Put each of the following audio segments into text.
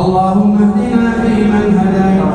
اللهم اهدنا فيمن هديت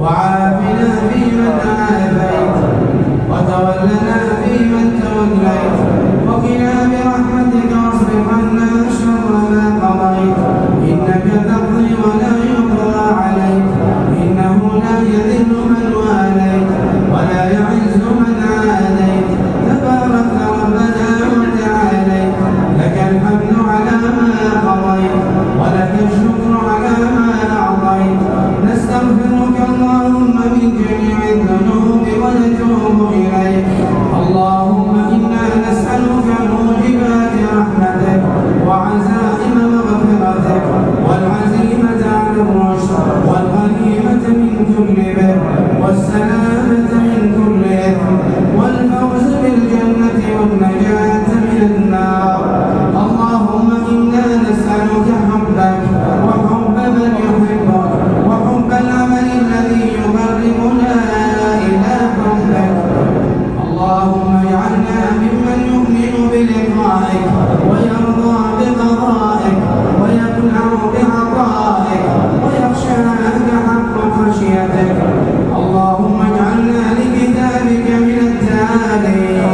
وعافنا فيمن عافيت وتولنا فيمن توليت وقنا برحمتك واصرف عنا شر ما قضيت إنك تقضي ولا يقضى عليك إنه لا يذل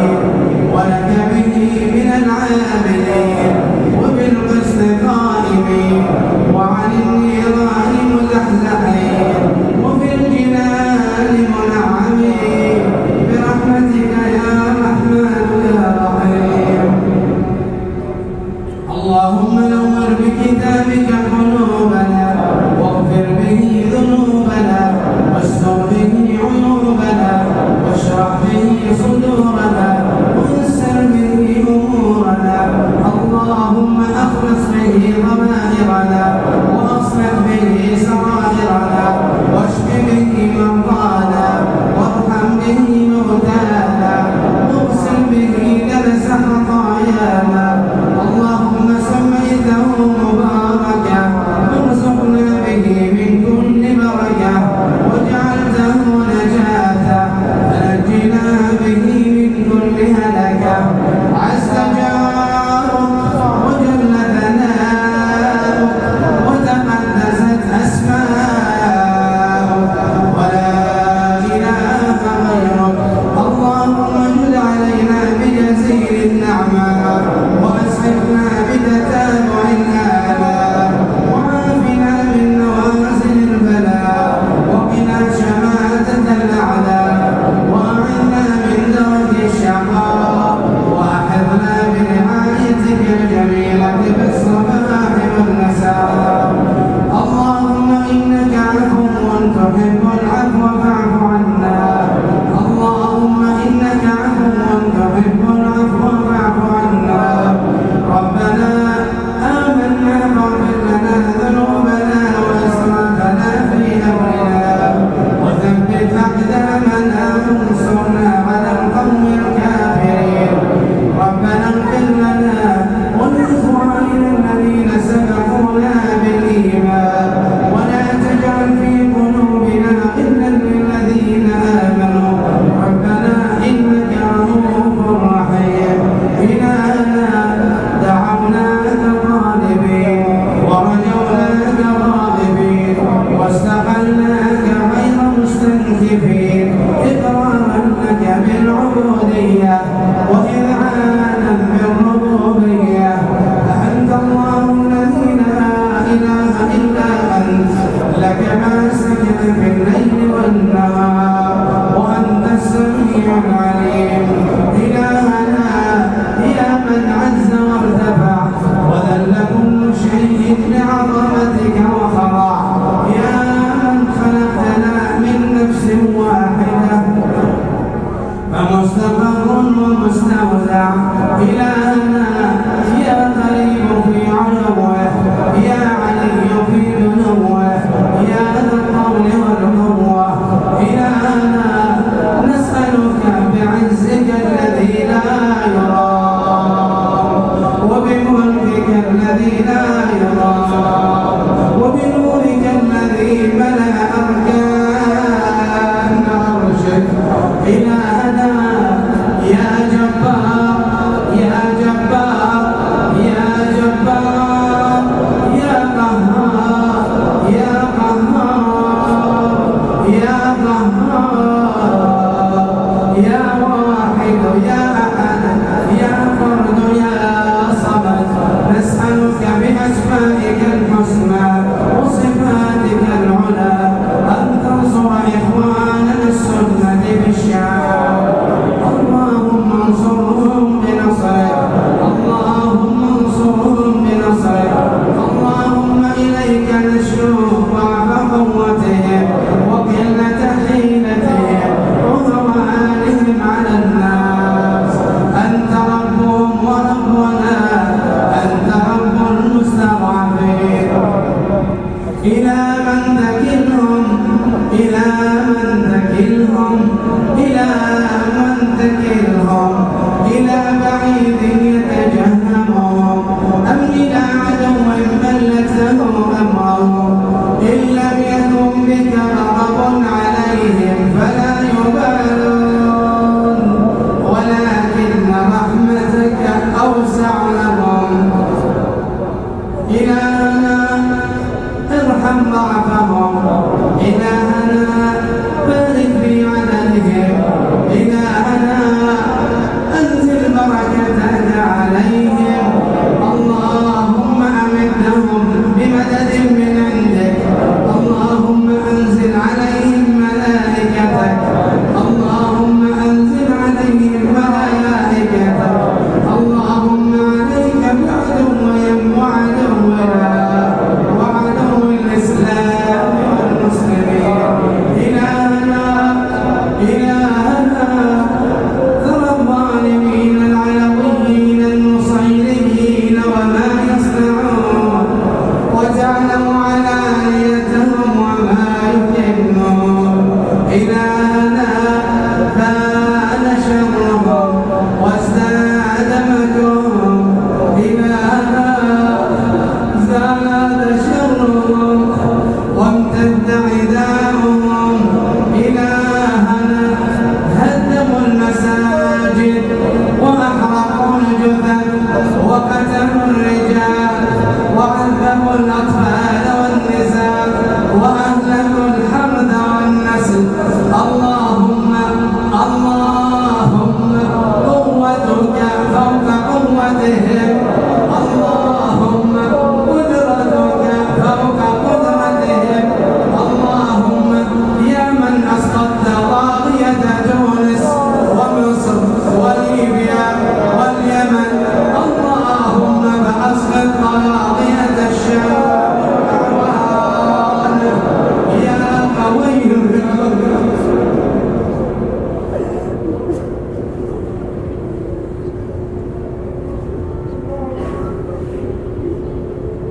Thank you.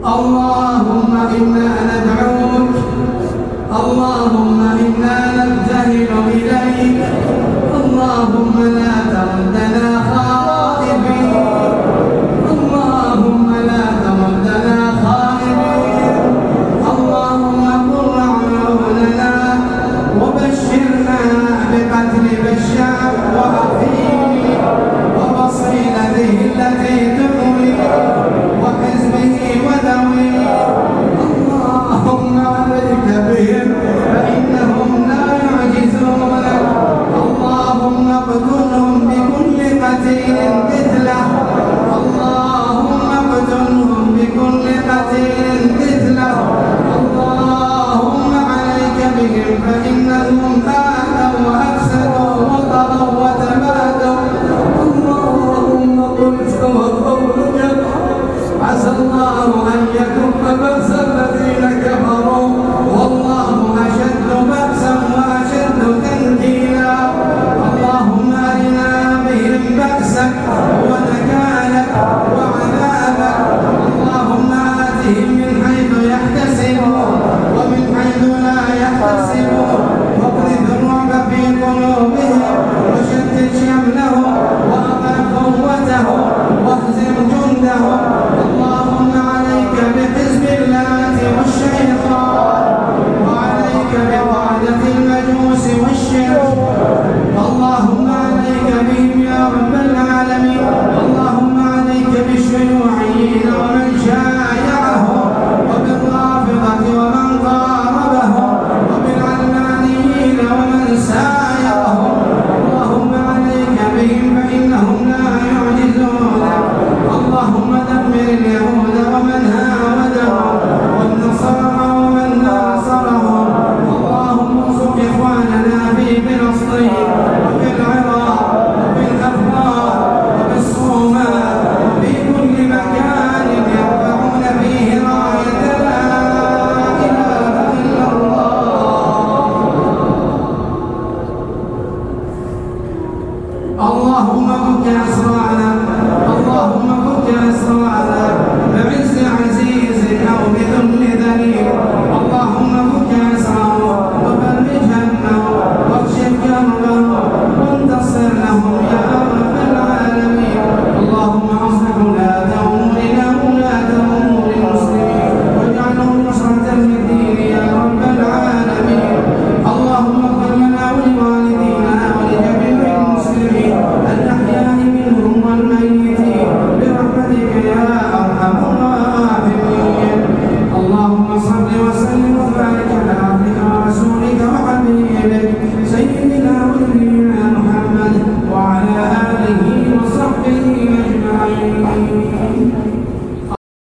اللهم إنا ندعوك. اللهم إنا نبتهل إليك. اللهم لا تردنا خائبين. اللهم لا تردنا خائبين. اللهم قر عيوننا وبشرنا بقتل بشار وأخيه